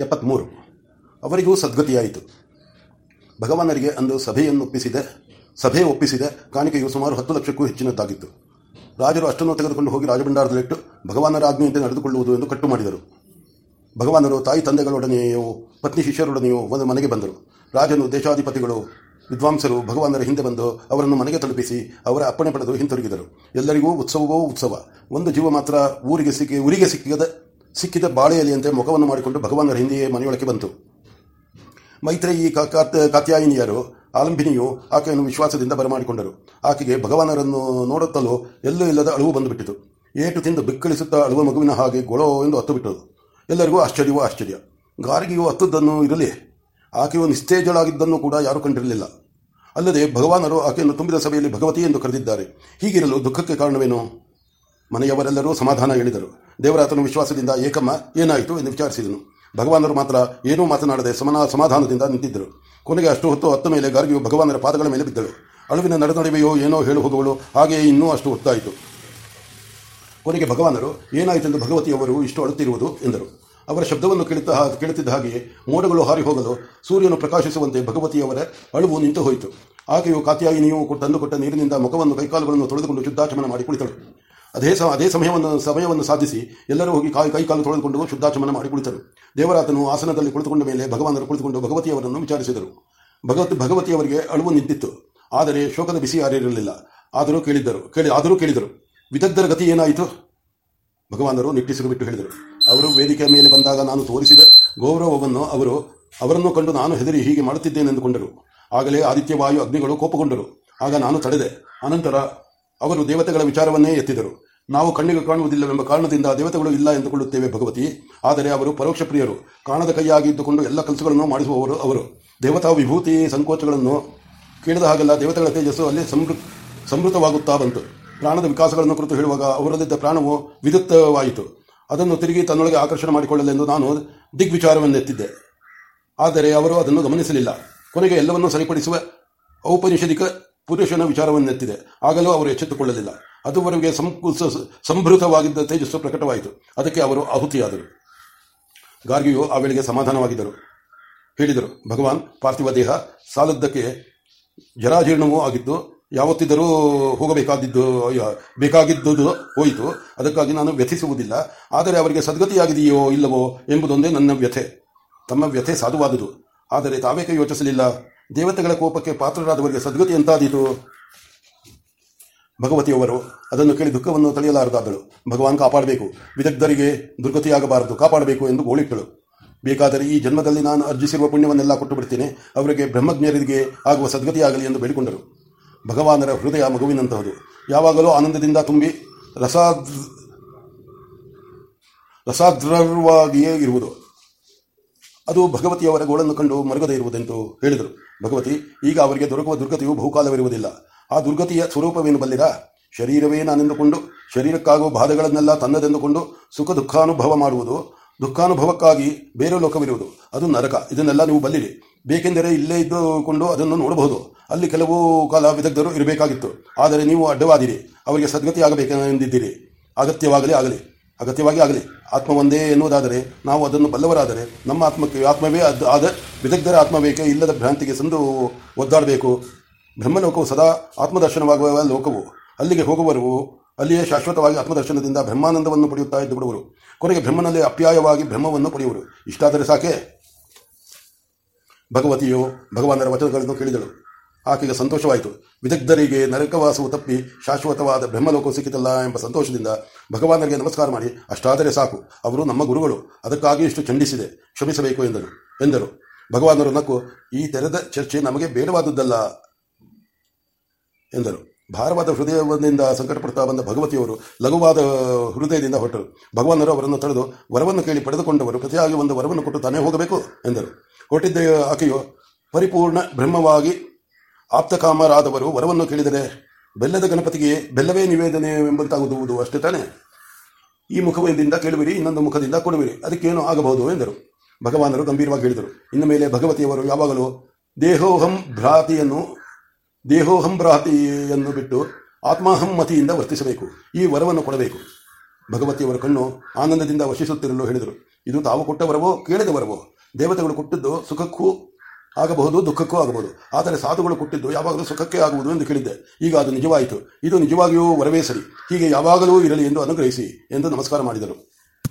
ಎಪ್ಪತ್ತ್ಮೂರು ಅವರಿಗೂ ಸದ್ಗತಿಯಾಯಿತು. ಭಗವಾನರಿಗೆ ಅಂದು ಸಭೆಯನ್ನು ಒಪ್ಪಿಸಿದೆ ಸಭೆ ಒಪ್ಪಿಸಿದೆ. ಕಾಣಿಕೆಯು ಸುಮಾರು ಹತ್ತು ಲಕ್ಷಕ್ಕೂ ಹೆಚ್ಚಿನದ್ದಾಗಿತ್ತು. ರಾಜರು ಅಷ್ಟನ್ನು ತೆಗೆದುಕೊಂಡು ಹೋಗಿ ರಾಜಭಂಡಾರದಲ್ಲಿಟ್ಟು ಭಗವಾನರ ಆಜ್ಞೆಯಂತೆ ನಡೆದುಕೊಳ್ಳುವುದು ಎಂದು ಕಟ್ಟು ಮಾಡಿದರು. ಭಗವಾನರು ತಾಯಿ ತಂದೆಗಳೊಡನೆಯೋ, ಪತ್ನಿ ಶಿಷ್ಯರೊಡನೆಯೋ ಒಂದು ಮನೆಗೆ ಬಂದರು. ರಾಜನು ದೇಶಾಧಿಪತಿಗಳು, ವಿದ್ವಾಂಸರು, ಭಗವಾನರ ಹಿಂದೆ ಬಂದು ಅವರನ್ನು ಮನೆಗೆ ತಲುಪಿಸಿ ಅವರ ಅಪ್ಪಣೆ ಪಡೆದು ಹಿಂತಿರುಗಿದರು. ಎಲ್ಲರಿಗೂ ಉತ್ಸವವೋ ಉತ್ಸವ. ಒಂದು ಜೀವ ಮಾತ್ರ ಊರಿಗೆ ಸಿಕ್ಕಿ, ಊರಿಗೆ ಸಿಕ್ಕಿದ ಸಿಕ್ಕಿದ ಬಾಳೆಯಲಿಯಂತೆ ಮುಖವನ್ನು ಮಾಡಿಕೊಂಡು ಭಗವಾನರ ಹಿಂದೆಯೇ ಮನೆಯೊಳಕ್ಕೆ ಬಂತು. ಮೈತ್ರೇಯಿ ಕಾತ್ಯಾಯಿನಿಯರು ಆಲಂಬಿನಿಯು ಆಕೆಯನ್ನು ವಿಶ್ವಾಸದಿಂದ ಬರಮಾಡಿಕೊಂಡರು. ಆಕೆಗೆ ಭಗವಾನರನ್ನು ನೋಡುತ್ತಲೂ ಎಲ್ಲೂ ಇಲ್ಲದ ಅಳುವು ಬಂದುಬಿಟ್ಟಿತು. ಏಟು ತಿಂದು ಬಿಕ್ಕಳಿಸುತ್ತಾ ಅಳುವ ಮಗುವಿನ ಹಾಗೆ ಗೊಳೋ ಎಂದು ಹತ್ತು ಬಿಟ್ಟರು ಎಲ್ಲರಿಗೂ ಆಶ್ಚರ್ಯವೂ ಆಶ್ಚರ್ಯ. ಗಾರಿಗೆಯು ಹತ್ತದ್ದನ್ನು ಇರಲಿ, ಆಕೆಯು ನಿಸ್ತೇಜಳಾಗಿದ್ದನ್ನು ಕೂಡ ಯಾರು ಕಂಡಿರಲಿಲ್ಲ. ಅಲ್ಲದೆ ಭಗವಾನರು ಆಕೆಯನ್ನು ತುಂಬಿದ ಸಭೆಯಲ್ಲಿ ಭಗವತಿ ಎಂದು ಕರೆದಿದ್ದಾರೆ. ಹೀಗಿರಲು ದುಃಖಕ್ಕೆ ಕಾರಣವೇನು? ಮನೆಯವರೆಲ್ಲರೂ ಸಮಾಧಾನ ಹೇಳಿದರು. ದೇವರಾತನ ವಿಶ್ವಾಸದಿಂದ ಏಕಮ್ಮ, ಏನಾಯಿತು ಎಂದು ವಿಚಾರಿಸಿದನು. ಭಗವಾನರು ಮಾತ್ರ ಏನೂ ಮಾತನಾಡದೆ ಸಮನ ಸಮಾಧಾನದಿಂದ ನಿಂತಿದ್ದರು. ಕೊನೆಗೆ ಅಷ್ಟು ಹೊತ್ತು ಹತ್ತ ಮೇಲೆ ಗಾರ್ಗಿಯು ಭಗವಾನರ ಪಾದಗಳ ಮೇಲೆ ಬಿದ್ದಳು. ಅಳುವಿನ ನಡೆನಡುವೆಯೋ ಏನೋ ಹೇಳು ಹೋಗುವಳು ಹಾಗೆಯೇ ಇನ್ನೂ ಅಷ್ಟು ಹೊತ್ತಾಯಿತು. ಕೊನೆಗೆ ಭಗವಾನರು, ಏನಾಯಿತೆಂದು ಭಗವತಿಯವರು ಇಷ್ಟು ಅಳುತ್ತಿರುವುದು ಎಂದರು. ಅವರ ಶಬ್ದವನ್ನು ಕೇಳುತ್ತಾ ಕೇಳುತ್ತಿದ್ದ ಹಾಗೆಯೇ ಮೋಡಗಳು ಹಾರಿ ಹೋಗಲು ಸೂರ್ಯನು ಪ್ರಕಾಶಿಸುವಂತೆ ಭಗವತಿಯವರ ಅಳುವು ನಿಂತು ಹೋಯಿತು. ಆಕೆಯು ಕಾತ್ಯಾಯಿನಿಯು ತಂದುಕೊಟ್ಟ ನೀರಿನಿಂದ ಮುಖವನ್ನು ಕೈಕಾಲುಗಳನ್ನು ತೊಳೆದುಕೊಂಡು ಶುದ್ಧಾಚಮನ ಮಾಡಿ ಕುಳಿತಳು. ಅದೇ ಅದೇ ಸಮಯವನ್ನು ಸಮಯವನ್ನು ಸಾಧಿಸಿ ಎಲ್ಲರೂ ಹೋಗಿ ಕಾಯಿ ಕೈಕಾಲು ತೊಳೆದುಕೊಂಡು ಶುದ್ಧಾಚಮನ ಮಾಡಿ ಕುಳಿತರು. ದೇವರಾತನು ಆಸನದಲ್ಲಿ ಕುಳಿತುಕೊಂಡ ಮೇಲೆ ಭಗವಾನರು ಕುಳಿತುಕೊಂಡು ಭಗವತಿಯವರನ್ನು ವಿಚಾರಿಸಿದರು. ಭಗವತ್ ಭಗವತಿಯವರಿಗೆ ಅಳುವು ನಿಂತಿತ್ತು. ಆದರೆ ಶೋಕದ ಬಿಸಿ ಯಾರಿರಲಿಲ್ಲ. ಆದರೂ ಕೇಳಿದ್ದರು. ಕೇಳಿ ಆದರೂ ಕೇಳಿದರು. ವಿದಗ್ಧರ ಗತಿ ಏನಾಯಿತು? ಭಗವಾನರು ನಿಟ್ಟಿಸಿರು ಬಿಟ್ಟು ಹೇಳಿದರು. ಅವರು ವೇದಿಕೆಯ ಮೇಲೆ ಬಂದಾಗ ನಾನು ತೋರಿಸಿದ ಗೌರವವನ್ನು ಅವರು ಅವರನ್ನು ಕಂಡು ನಾನು ಹೆದರಿ ಹೀಗೆ ಮಾಡುತ್ತಿದ್ದೇನೆಂದುಕೊಂಡರು. ಆಗಲೇ ಆದಿತ್ಯವಾಯು ಅಗ್ನಿಗಳು ಕೋಪಗೊಂಡರು. ಆಗ ನಾನು ತಡೆದೆ. ಅನಂತರ ಅವರು ದೇವತೆಗಳ ವಿಚಾರವನ್ನೇ ಎತ್ತಿದರು. ನಾವು ಕಣ್ಣಿಗೆ ಕಾಣುವುದಿಲ್ಲವೆಂಬ ಕಾರಣದಿಂದ ದೇವತೆಗಳು ಇಲ್ಲ ಎಂದುಕೊಳ್ಳುತ್ತೇವೆ ಭಗವತಿ. ಆದರೆ ಅವರು ಪರೋಕ್ಷ ಪ್ರಿಯರು. ಕಾಣದ ಕೈಯಾಗಿ ಇದ್ದುಕೊಂಡು ಎಲ್ಲ ಕೆಲಸಗಳನ್ನು ಮಾಡಿಸುವವರು ಅವರು. ದೇವತಾ ವಿಭೂತಿ ಸಂಕೋಚಗಳನ್ನು ಕೇಳಿದ ಹಾಗೆಲ್ಲ ದೇವತೆಗಳ ತೇಜಸ್ಸು ಅಲ್ಲಿ ಸಮೃ ಸಮೃದ್ಧವಾಗುತ್ತಾ ಬಂತು ಪ್ರಾಣದ ವಿಕಾಸಗಳನ್ನು ಕುರಿತು ಹೇಳುವಾಗ ಅವರಲ್ಲಿದ್ದ ಪ್ರಾಣವು ವಿದ್ಯುತ್ತವಾಯಿತು ಅದನ್ನು ತಿರುಗಿ ತನ್ನೊಳಗೆ ಆಕರ್ಷಣೆ ಮಾಡಿಕೊಳ್ಳಲೆಂದು ನಾನು ದಿಗ್ವಿಚಾರವನ್ನೆತ್ತಿದ್ದೆ. ಆದರೆ ಅವರು ಅದನ್ನು ಗಮನಿಸಲಿಲ್ಲ. ಕೊನೆಗೆ ಎಲ್ಲವನ್ನೂ ಸರಿಪಡಿಸುವ ಔಪನಿಷದಿಕ ಪುರುಷನ ವಿಚಾರವನ್ನೆತ್ತಿದೆ. ಆಗಲೂ ಅವರು ಎಚ್ಚೆತ್ತುಕೊಳ್ಳಲಿಲ್ಲ. ಅದುವರೆಗೆ ಸಂಭೃತವಾಗಿದ್ದ ತೇಜಸ್ಸು ಪ್ರಕಟವಾಯಿತು. ಅದಕ್ಕೆ ಅವರು ಆಹುತಿಯಾದರು. ಗಾರ್ಗಿಯು ಆ ವೇಳೆಗೆ ಸಮಾಧಾನವಾಗಿದ್ದರು. ಹೇಳಿದರು, ಭಗವಾನ್, ಪಾರ್ಥಿವ ದೇಹ ಸಾಲದ್ದಕ್ಕೆ ಜರಾಜೀರ್ಣವೂ ಆಗಿದ್ದು ಯಾವತ್ತಿದ್ದರೂ ಹೋಗಬೇಕಾದಿದ್ದು ಬೇಕಾಗಿದ್ದುದು ಹೋಯಿತು. ಅದಕ್ಕಾಗಿ ನಾನು ವ್ಯಥಿಸುವುದಿಲ್ಲ. ಆದರೆ ಅವರಿಗೆ ಸದ್ಗತಿಯಾಗಿದೆಯೋ ಇಲ್ಲವೋ ಎಂಬುದೊಂದೇ ನನ್ನ ವ್ಯಥೆ. ತಮ್ಮ ವ್ಯಥೆ ಸಾಧುವಾದುದು. ಆದರೆ ತಾವೇಕೆ ಯೋಚಿಸಲಿಲ್ಲ? ದೇವತೆಗಳ ಕೋಪಕ್ಕೆ ಪಾತ್ರರಾದವರಿಗೆ ಸದ್ಗತಿ ಎಂತಾದೀತು? ಭಗವತಿಯವರು ಅದನ್ನು ಕೇಳಿ ದುಃಖವನ್ನು ತಡೆಯಲಾರದಾದಳು. ಭಗವಾನ್ ಕಾಪಾಡಬೇಕು. ವಿದಗ್ಧರಿಗೆ ದುರ್ಗತಿಯಾಗಬಾರದು. ಕಾಪಾಡಬೇಕು ಎಂದು ಗೋಳಿಟ್ಟಳು. ಬೇಕಾದರೆ ಈ ಜನ್ಮದಲ್ಲಿ ನಾನು ಅರ್ಜಿಸಿರುವ ಪುಣ್ಯವನ್ನೆಲ್ಲ ಕೊಟ್ಟು ಬಿಡ್ತೇನೆ ಅವರಿಗೆ ಬ್ರಹ್ಮಜ್ಞರಿಗೆ ಆಗುವ ಸದ್ಗತಿಯಾಗಲಿ ಎಂದು ಬೇಡಿಕೊಂಡರು. ಭಗವಾನರ ಹೃದಯ ಮಗುವಿನಂತಹದು. ಯಾವಾಗಲೂ ಆನಂದದಿಂದ ತುಂಬಿ ರಸಾದ್ ರಸಾದ್ರವಾಗಿಯೇ ಇರುವುದು. ಅದು ಭಗವತಿಯವರ ಗೋಳನ್ನು ಕಂಡು ಮರುಗದೇ ಇರುವುದೆಂದು ಹೇಳಿದರು. ಭಗವತಿ, ಈಗ ಅವರಿಗೆ ದೊರಕುವ ದುರ್ಗತಿಯು ಬಹುಕಾಲವಿರುವುದಿಲ್ಲ. ಆ ದುರ್ಗತಿಯ ಸ್ವರೂಪವೇನು ಬಲ್ಲಿರಾ? ಶರೀರವೇ ನಾನೆಂದುಕೊಂಡು, ಶರೀರಕ್ಕಾಗುವ ಬಾಧೆಗಳನ್ನೆಲ್ಲ ತನ್ನದೆಂದುಕೊಂಡು ಸುಖ ದುಃಖಾನುಭವ ಮಾಡುವುದು, ದುಃಖಾನುಭವಕ್ಕಾಗಿ ಬೇರೆ ಲೋಕವಿರುವುದು, ಅದು ನರಕ. ಇದನ್ನೆಲ್ಲ ನೀವು ಬಲ್ಲಿರಿ. ಬೇಕೆಂದರೆ ಇಲ್ಲೇ ಇದ್ದುಕೊಂಡು ಅದನ್ನು ನೋಡಬಹುದು. ಅಲ್ಲಿ ಕೆಲವು ಕಾಲ ವಿದಗ್ಧರು ಇರಬೇಕಾಗಿತ್ತು. ಆದರೆ ನೀವು ಅಡ್ಡವಾದಿರಿ. ಅವರಿಗೆ ಸದ್ಗತಿ ಆಗಬೇಕೆಂದಿದ್ದೀರಿ ಅಗತ್ಯವಾಗಲಿ ಆಗಲಿ. ಅಗತ್ಯವಾಗಿ ಆಗಲಿ. ಆತ್ಮ ಒಂದೇ ಎನ್ನುವುದಾದರೆ ನಾವು ಅದನ್ನು ಬಲ್ಲವರಾದರೆ ನಮ್ಮ ಆತ್ಮಕ್ಕೆ ಆತ್ಮವೇ ಅದು ಆದ ವಿದಗ್ಧರ ಆತ್ಮ ಇಲ್ಲದ ಭ್ರಾಂತಿಗೆ ಸಂದು ಒದ್ದಾಡಬೇಕು. ಬ್ರಹ್ಮಲೋಕವು ಸದಾ ಆತ್ಮದರ್ಶನವಾಗುವ ಲೋಕವು. ಅಲ್ಲಿಗೆ ಹೋಗುವರು ಅಲ್ಲಿಯೇ ಶಾಶ್ವತವಾಗಿ ಆತ್ಮದರ್ಶನದಿಂದ ಬ್ರಹ್ಮಾನಂದವನ್ನು ಪಡೆಯುತ್ತಾ ಇದ್ದು ಬಿಡುವರು. ಕೊನೆಗೆ ಬ್ರಹ್ಮನಲ್ಲಿ ಅಪ್ಯಾಯವಾಗಿ ಬ್ರಹ್ಮವನ್ನು ಪಡೆಯುವರು. ಇಷ್ಟಾದರೆ ಸಾಕೆ? ಭಗವತಿಯು ಭಗವಾನರ ವಚನಗಳನ್ನು ಕೇಳಿದಳು. ಆಕೆಗೆ ಸಂತೋಷವಾಯಿತು. ವಿದಗ್ಧರಿಗೆ ನರಕವಾಸವು ತಪ್ಪಿ ಶಾಶ್ವತವಾದ ಬ್ರಹ್ಮಲೋಕ ಸಿಕ್ಕಿತಲ್ಲ ಎಂಬ ಸಂತೋಷದಿಂದ ಭಗವಾನರಿಗೆ ನಮಸ್ಕಾರ ಮಾಡಿ, ಅಷ್ಟಾದರೆ ಸಾಕು. ಅವರು ನಮ್ಮ ಗುರುಗಳು. ಅದಕ್ಕಾಗಿ ಇಷ್ಟು ಚಂಡಿಸಿದೆ ಕ್ಷಮಿಸಬೇಕು ಎಂದರು. ಎಂದರು. ಭಗವಾನರು ನಕ್ಕು, ಈ ತೆರೆದ ಚರ್ಚೆ ನಮಗೆ ಬೇಡವಾದದ್ದಲ್ಲ ಎಂದರು. ಭಾರವಾದ ಹೃದಯದಿಂದ ಸಂಕಟಪಡ್ತಾ ಬಂದ ಭಗವತಿಯವರು ಲಘುವಾದ ಹೃದಯದಿಂದ ಹೊರಟರು. ಭಗವಾನರು ಅವರನ್ನು ತಡೆದು ವರವನ್ನು ಕೇಳಿ ಪಡೆದುಕೊಂಡವರು ಪ್ರತಿಯಾಗಿ ಒಂದು ವರವನ್ನು ಕೊಟ್ಟು ತಾನೇ ಹೋಗಬೇಕು ಎಂದರು. ಹೊರಟಿದ್ದ ಆಕೆಯು ಪರಿಪೂರ್ಣ ಬ್ರಹ್ಮವಾಗಿ ಆಪ್ತಕಾಮರಾದವರು ವರವನ್ನು ಕೇಳಿದರೆ, ಬೆಲ್ಲದ ಗಣಪತಿಗೆ ಬೆಲ್ಲವೇ ನಿವೇದನೆ ಎಂಬಂತಾಗುವುದು ಅಷ್ಟೇ ತಾನೇ? ಈ ಮುಖದಿಂದ ಕೇಳುವಿರಿ, ಇನ್ನೊಂದು ಮುಖದಿಂದ ಕೊಡುವಿರಿ, ಅದಕ್ಕೇನು ಆಗಬಹುದು ಎಂದರು. ಭಗವಾನರು ಗಂಭೀರವಾಗಿ ಹೇಳಿದರು. ಇನ್ನು ಮೇಲೆ ಭಗವತಿಯವರು ಯಾವಾಗಲೂ ದೇಹೋಹಂ ಭ್ರಾತಿಯನ್ನು ದೇಹೋಹಂ ಭ್ರಾತಿಯನ್ನು ಬಿಟ್ಟು ಆತ್ಮಾಹಂ ಮತಿಯಿಂದ ವರ್ತಿಸಬೇಕು, ಈ ವರವನ್ನು ಕೊಡಬೇಕು. ಭಗವತಿಯವರ ಕಣ್ಣು ಆನಂದದಿಂದ ವಶಿಸುತ್ತಿರಲು ಹೇಳಿದರು. ಇದು ತಾವು ಕೊಟ್ಟ ವರವೋ, ಕೇಳಿದ ವರವೋ? ದೇವತೆಗಳು ಕೊಟ್ಟಿದ್ದು ಸುಖಕ್ಕೂ ಆಗಬಹುದು, ದುಃಖಕ್ಕೂ ಆಗಬಹುದು. ಆದರೆ ಸಾಧುಗಳು ಕೊಟ್ಟಿದ್ದು ಯಾವಾಗಲೂ ಸುಖಕ್ಕೆ ಆಗುವುದು ಎಂದು ಕೇಳಿದ್ದೆ. ಈಗ ಅದು ನಿಜವಾಯಿತು. ಇದು ನಿಜವಾಗಿಯೂ ವರವೇ ಸರಿ. ಹೀಗೆ ಯಾವಾಗಲೂ ಇರಲಿ ಎಂದು ಅನುಗ್ರಹಿಸಿ ಎಂದು ನಮಸ್ಕಾರ ಮಾಡಿದರು.